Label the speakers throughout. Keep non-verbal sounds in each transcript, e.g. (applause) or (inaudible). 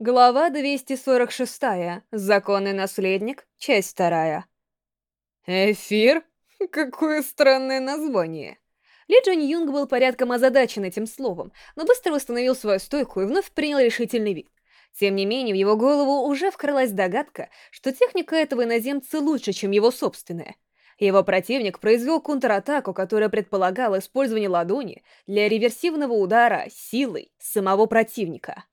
Speaker 1: Глава 246. Законный наследник. Часть вторая. Эфир? (laughs) Какое странное название. Ли Джон Юнг был порядком озадачен этим словом, но быстро восстановил свою стойку и вновь принял решительный вид. Тем не менее, в его голову уже вкралась догадка, что техника этого иноземца лучше, чем его собственная. Его противник произвел контратаку, которая предполагала использование ладони для реверсивного удара силой самого противника.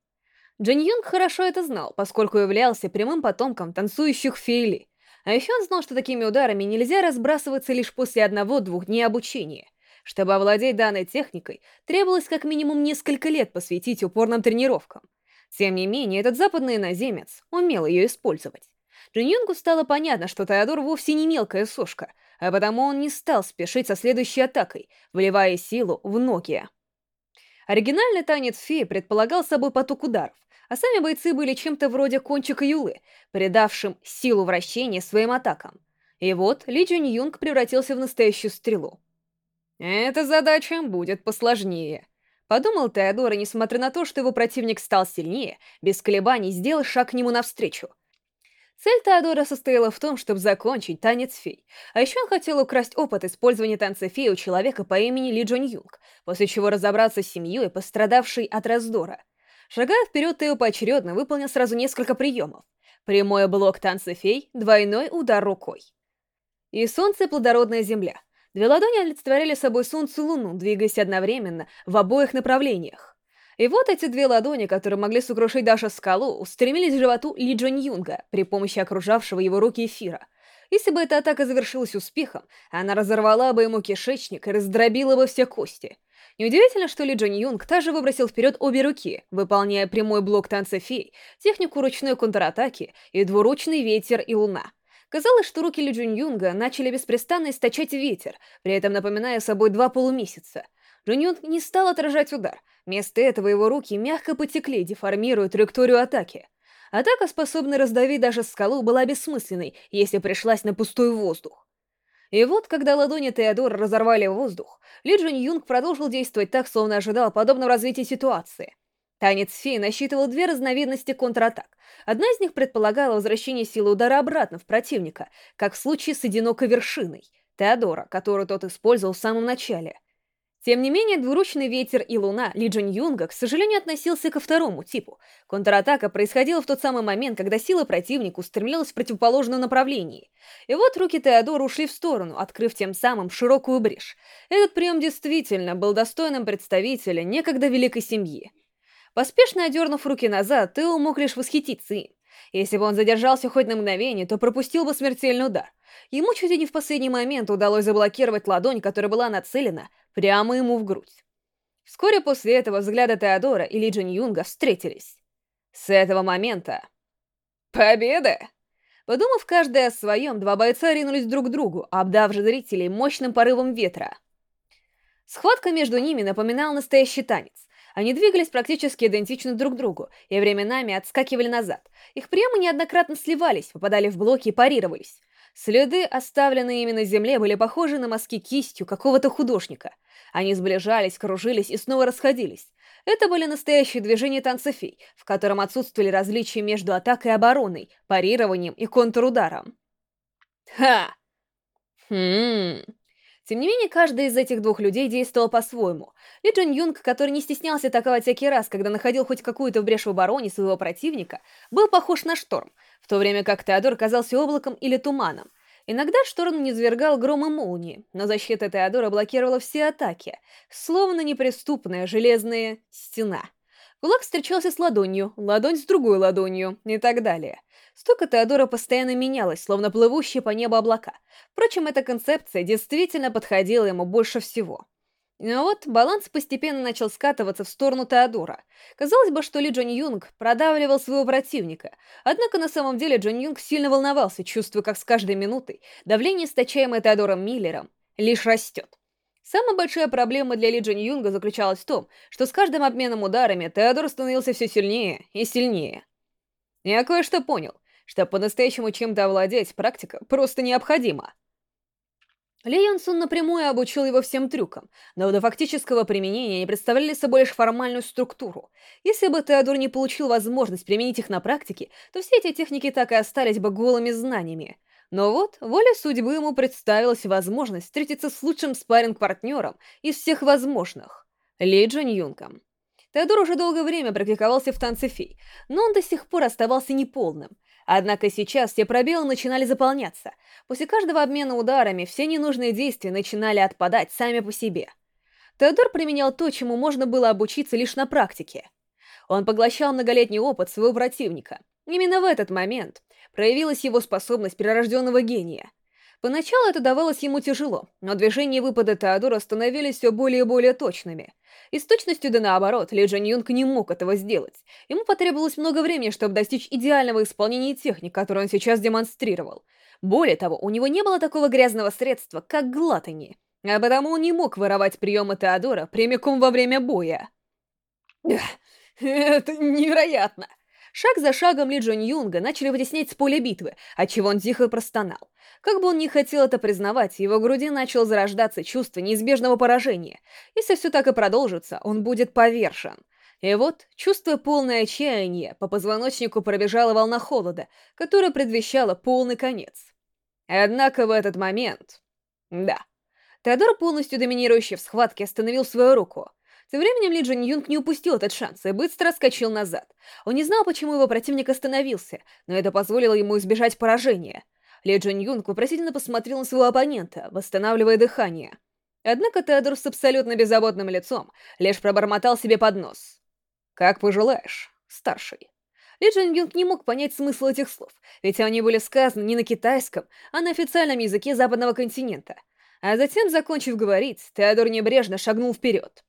Speaker 1: Джин Юнг хорошо это знал, поскольку являлся прямым потомком танцующих фейли. А еще он знал, что такими ударами нельзя разбрасываться лишь после одного-двух дней обучения. Чтобы овладеть данной техникой, требовалось как минимум несколько лет посвятить упорным тренировкам. Тем не менее, этот западный иноземец умел ее использовать. Джин Юнгу стало понятно, что Теодор вовсе не мелкая сушка, а потому он не стал спешить со следующей атакой, вливая силу в Нокия. Оригинальный танец феи предполагал собой поток ударов, а сами бойцы были чем-то вроде кончика юлы, придавшим силу вращения своим атакам. И вот Ли Джун Юнг превратился в настоящую стрелу. «Эта задача будет посложнее», — подумал Теодор, и несмотря на то, что его противник стал сильнее, без колебаний сделал шаг к нему навстречу. Цель Теодора состояла в том, чтобы закончить танец фей, а еще он хотел украсть опыт использования танца фей у человека по имени Ли Джон Юнг, после чего разобраться с семьей, пострадавшей от раздора — Шагая вперед, Тео поочередно выполнил сразу несколько приемов. Прямой блок танца фей, двойной удар рукой. И солнце — плодородная земля. Две ладони олицетворяли собой солнце и луну, двигаясь одновременно в обоих направлениях. И вот эти две ладони, которые могли сокрушить даже скалу, устремились к животу Ли Джон Юнга при помощи окружавшего его руки эфира. Если бы эта атака завершилась успехом, она разорвала бы ему кишечник и раздробила бы все кости. Неудивительно, что Ли Джон Юнг также выбросил вперед обе руки, выполняя прямой блок танца фей, технику ручной контратаки и двуручный ветер и луна. Казалось, что руки Ли Джун Юнга начали беспрестанно источать ветер, при этом напоминая собой два полумесяца. Джун Юнг не стал отражать удар, вместо этого его руки мягко потекли, деформируя траекторию атаки. Атака, способная раздавить даже скалу, была бессмысленной, если пришлась на пустой воздух. И вот, когда ладони Теодора разорвали воздух, Ли Джун Юнг продолжил действовать так, словно ожидал подобного развития ситуации. Танец феи насчитывал две разновидности контратак. Одна из них предполагала возвращение силы удара обратно в противника, как в случае с одинокой вершиной, Теодора, которую тот использовал в самом начале. Тем не менее, двуручный ветер и луна Ли Джун Юнга, к сожалению, относился ко второму типу. Контратака происходила в тот самый момент, когда сила противника устремлялась в противоположном направлении. И вот руки Теодора ушли в сторону, открыв тем самым широкую брешь. Этот прием действительно был достойным представителя некогда великой семьи. Поспешно одернув руки назад, Тео мог лишь восхититься им. Если бы он задержался хоть на мгновение, то пропустил бы смертельный удар. Ему чуть ли не в последний момент удалось заблокировать ладонь, которая была нацелена прямо ему в грудь. Вскоре после этого взгляды Теодора и Ли Джин Юнга встретились. С этого момента... Победа! Подумав каждый о своем, два бойца ринулись друг к другу, обдав же зрителей мощным порывом ветра. Схватка между ними напоминала настоящий танец. Они двигались практически идентично друг другу и временами отскакивали назад. Их приемы неоднократно сливались, попадали в блоки и парировались. Следы, оставленные ими на земле, были похожи на мазки кистью какого-то художника. Они сближались, кружились и снова расходились. Это были настоящие движения танцефей, в котором отсутствовали различия между атакой и обороной, парированием и контрударом. Ха! Хм... Тем не менее, каждый из этих двух людей действовал по-своему. Ли Джин Юнг, который не стеснялся атаковать всякий раз, когда находил хоть какую-то брешь в обороне своего противника, был похож на шторм, в то время как Теодор казался облаком или туманом. Иногда шторм низвергал гром и молнии, но защита Теодора блокировала все атаки, словно неприступная железная стена. Кулак встречался с ладонью, ладонь с другой ладонью и так далее. Стука Теодора постоянно менялась, словно плывущие по небу облака. Впрочем, эта концепция действительно подходила ему больше всего. Но вот баланс постепенно начал скатываться в сторону Теодора. Казалось бы, что Ли Джон Юнг продавливал своего противника. Однако на самом деле Джон Юнг сильно волновался, чувствуя, как с каждой минутой давление, источаемое Теодором Миллером, лишь растет. Самая большая проблема для Ли Джон Юнга заключалась в том, что с каждым обменом ударами Теодор становился все сильнее и сильнее. Я кое-что понял что по-настоящему чем-то овладеть, практика просто необходима. Ли Йон Сун напрямую обучил его всем трюкам, но до фактического применения они представляли собой лишь формальную структуру. Если бы Теодор не получил возможность применить их на практике, то все эти техники так и остались бы голыми знаниями. Но вот, воля судьбы ему представилась возможность встретиться с лучшим спарринг-партнером из всех возможных — Ли Джон Юнком. Теодор уже долгое время практиковался в танце фей, но он до сих пор оставался неполным — Однако сейчас все пробелы начинали заполняться. После каждого обмена ударами все ненужные действия начинали отпадать сами по себе. Теодор применял то, чему можно было обучиться лишь на практике. Он поглощал многолетний опыт своего противника. Именно в этот момент проявилась его способность прирожденного гения. Поначалу это давалось ему тяжело, но движения и выпады Теодора становились все более и более точными — и с точностью да наоборот, Ли Джан Юнг не мог этого сделать. Ему потребовалось много времени, чтобы достичь идеального исполнения техник, которые он сейчас демонстрировал. Более того, у него не было такого грязного средства, как глатани, а потому он не мог воровать приемы Теодора прямиком во время боя. (laughs) Это невероятно! Шаг за шагом Ли Джон Юнга начали вытеснять с поля битвы, отчего он тихо простонал. Как бы он ни хотел это признавать, его груди начало зарождаться чувство неизбежного поражения. Если все так и продолжится, он будет повержен. И вот, чувствуя полное отчаяние, по позвоночнику пробежала волна холода, которая предвещала полный конец. Однако в этот момент... Да. Теодор, полностью доминирующий в схватке, остановил свою руку. Тем временем Ли Джин Юнг не упустил этот шанс и быстро скачал назад. Он не знал, почему его противник остановился, но это позволило ему избежать поражения. Ли Джин Юнг вопросительно посмотрел на своего оппонента, восстанавливая дыхание. Однако Теодор с абсолютно беззаботным лицом лишь пробормотал себе под нос. «Как пожелаешь, старший». Ли Джин Юнг не мог понять смысл этих слов, ведь они были сказаны не на китайском, а на официальном языке западного континента. А затем, закончив говорить, Теодор небрежно шагнул вперед.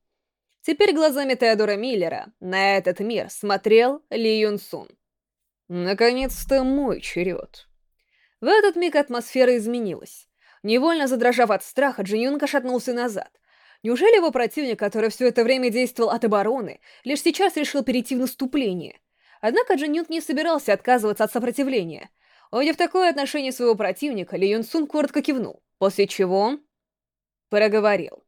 Speaker 1: Теперь глазами Теодора Миллера на этот мир смотрел Ли Юн Сун. Наконец-то мой черед. В этот миг атмосфера изменилась. Невольно задрожав от страха, Джин Юнг шатнулся назад. Неужели его противник, который все это время действовал от обороны, лишь сейчас решил перейти в наступление? Однако Джин Юнг не собирался отказываться от сопротивления. Увидев такое отношение своего противника, Ли Юн Сун коротко кивнул, после чего проговорил.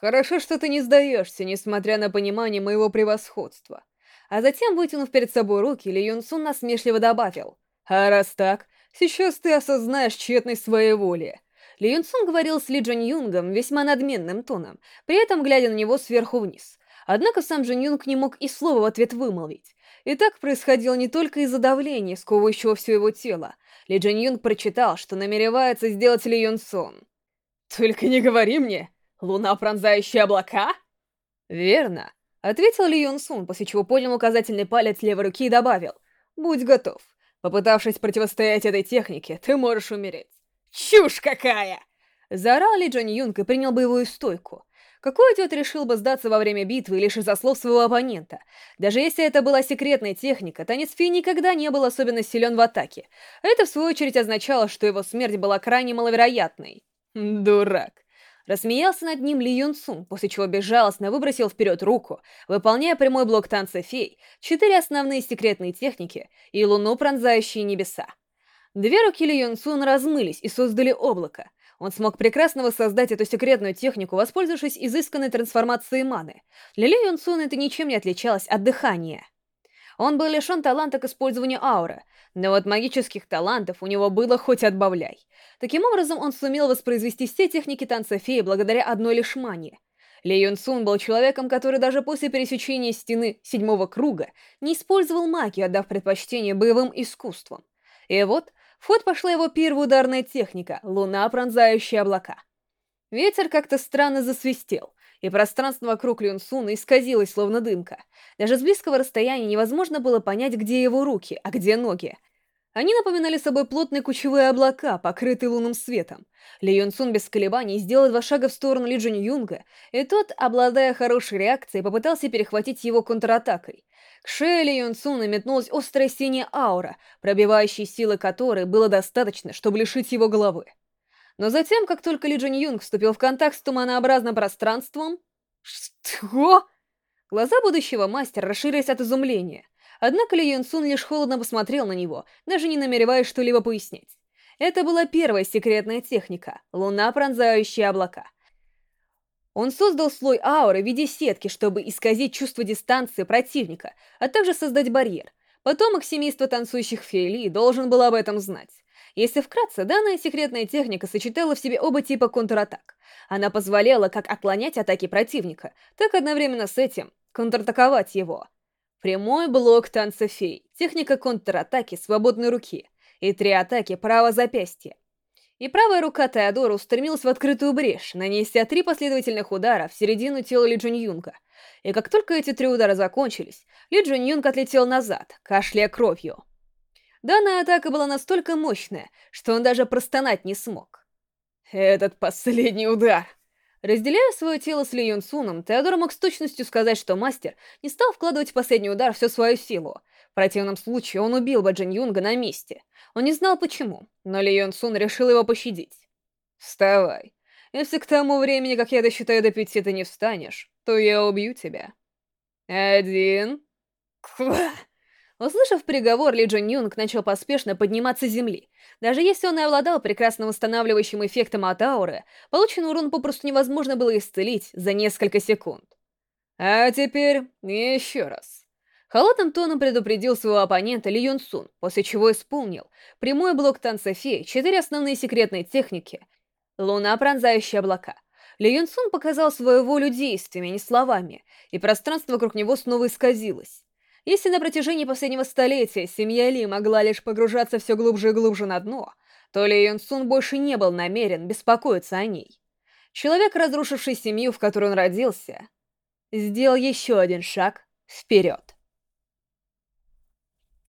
Speaker 1: Хорошо, что ты не сдаешься, несмотря на понимание моего превосходства. А затем, вытянув перед собой руки, Ли Юн Сун насмешливо добавил. А раз так, сейчас ты осознаешь тщетность своей воли. Ли Юн Сун говорил с Ли Джон Юнгом весьма надменным тоном, при этом глядя на него сверху вниз. Однако сам Джон Юнг не мог и слова в ответ вымолвить. И так происходило не только из-за давления, сковывающего все его тело. Ли Джон Юнг прочитал, что намеревается сделать Ли Юн Сун. «Только не говори мне!» Луна, пронзающая облака? Верно, ответил Ли Юн Сун, после чего поднял указательный палец левой руки и добавил. Будь готов. Попытавшись противостоять этой технике, ты можешь умереть. Чушь какая! Заорал Ли Джон Юнг и принял боевую стойку. Какой идиот решил бы сдаться во время битвы лишь из-за слов своего оппонента? Даже если это была секретная техника, танец Фи никогда не был особенно силен в атаке. Это, в свою очередь, означало, что его смерть была крайне маловероятной. Дурак. Рассмеялся над ним Ли Юн Сун, после чего безжалостно выбросил вперед руку, выполняя прямой блок танца фей, четыре основные секретные техники и луну, пронзающие небеса. Две руки Ли Юн Сун размылись и создали облако. Он смог прекрасно воссоздать эту секретную технику, воспользовавшись изысканной трансформацией маны. Для Ли Юн Сун это ничем не отличалось от дыхания. Он был лишен таланта к использованию ауры, но вот магических талантов у него было хоть отбавляй. Таким образом, он сумел воспроизвести все техники танца феи благодаря одной лишь мане. Ли Юн Сун был человеком, который даже после пересечения стены седьмого круга не использовал магию, отдав предпочтение боевым искусствам. И вот, в ход пошла его первая ударная техника — луна, пронзающая облака. Ветер как-то странно засвистел, и пространство вокруг Люнсуна исказилось, словно дымка. Даже с близкого расстояния невозможно было понять, где его руки, а где ноги. Они напоминали собой плотные кучевые облака, покрытые лунным светом. Ли Юн Сун без колебаний сделал два шага в сторону Ли Джун Юнга, и тот, обладая хорошей реакцией, попытался перехватить его контратакой. К шее Ли Юн Суна метнулась острая синяя аура, пробивающей силы которой было достаточно, чтобы лишить его головы. Но затем, как только Ли Джин Юнг вступил в контакт с туманообразным пространством... Что? Глаза будущего мастера расширились от изумления. Однако Ли Юн Сун лишь холодно посмотрел на него, даже не намереваясь что-либо пояснять. Это была первая секретная техника — луна, пронзающая облака. Он создал слой ауры в виде сетки, чтобы исказить чувство дистанции противника, а также создать барьер. Потомок семейства танцующих фейли должен был об этом знать. Если вкратце, данная секретная техника сочетала в себе оба типа контратак. Она позволяла как отклонять атаки противника, так одновременно с этим контратаковать его. Прямой блок танца фей, техника контратаки свободной руки и три атаки право запястья. И правая рука Теодора устремилась в открытую брешь, нанеся три последовательных удара в середину тела Ли Джун Юнга. И как только эти три удара закончились, Ли Джун Юнг отлетел назад, кашляя кровью. Данная атака была настолько мощная, что он даже простонать не смог. Этот последний удар! Разделяя свое тело с Ли Юн Суном, Теодор мог с точностью сказать, что мастер не стал вкладывать в последний удар всю свою силу. В противном случае он убил бы Джин Юнга на месте. Он не знал почему, но Ли Юн Сун решил его пощадить. «Вставай. Если к тому времени, как я досчитаю до пяти, ты не встанешь, то я убью тебя». «Один...» Ква! Услышав приговор, Ли Джон Юнг начал поспешно подниматься с земли. Даже если он и обладал прекрасно восстанавливающим эффектом от ауры, полученный урон попросту невозможно было исцелить за несколько секунд. А теперь еще раз. Холодным тоном предупредил своего оппонента Ли Юн Сун, после чего исполнил прямой блок танца феи, четыре основные секретные техники, луна, пронзающая облака. Ли Юн Сун показал свою волю действиями, а не словами, и пространство вокруг него снова исказилось. Если на протяжении последнего столетия семья Ли могла лишь погружаться все глубже и глубже на дно, то Ли Юн Сун больше не был намерен беспокоиться о ней. Человек, разрушивший семью, в которой он родился, сделал еще один шаг вперед.